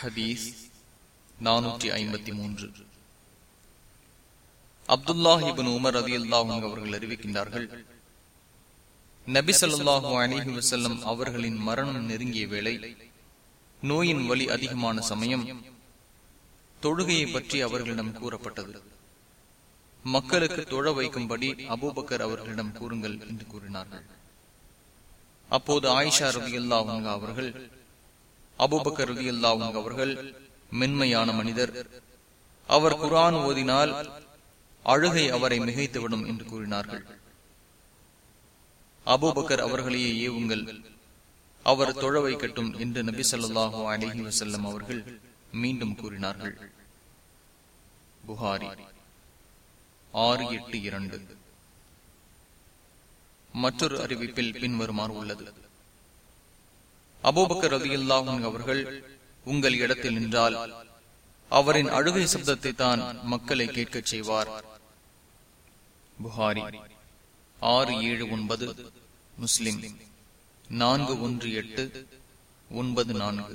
ஹதீஸ் நானூற்றி ஐம்பத்தி மூன்று. அப்துல்லாஹிபின் உமர் ரதி அல்லாஹும் அவர்கள் அறிவிக்கின்றார்கள் நபி சொல்லாஹு அலிஹி வசல்லம் அவர்களின் மரணம் நெருங்கிய வேளை நோயின் வலி அதிகமான சமயம் தொழுகையை பற்றி அவர்களிடம் கூறப்பட்டது. மக்களுக்கு தொழ வைக்கும்படி அபூபக்கர் அவர்களிடம் கூறுங்கள் என்று கூறினார்கள். அப்போது ஆயிஷா ரவி அல்லாவுங்க அவர்கள் அபுபக்கர் அல்லாவுங்க அவர்கள் மென்மையான மனிதர். அவர் குரான் ஓதினால் அழுகை அவரை மிகைத்துவிடும் என்று கூறினார்கள். அபுபக்கர் அவர்களையே ஏவுங்கள். அவர் தொழ வைக்கட்டும் என்று நபி சொல்லாஹு அலஹி வசல்லம் அவர்கள் மீண்டும் கூறினார்கள். புகாரி ஆறு எட்டு இரண்டு. மற்றொரு அறிவிப்பில் பின்வருமாறு உள்ளது. அபோபக்கர் அவர்கள் உங்கள் இடத்தில் நின்றால் அவரின் அழுகை சப்தத்தை தான் மக்களை கேட்கச் செய்வார். புகாரி ஆறு ஏழு ஒன்பது முஸ்லிம் நான்கு ஒன்று எட்டு ஒன்பது நான்கு.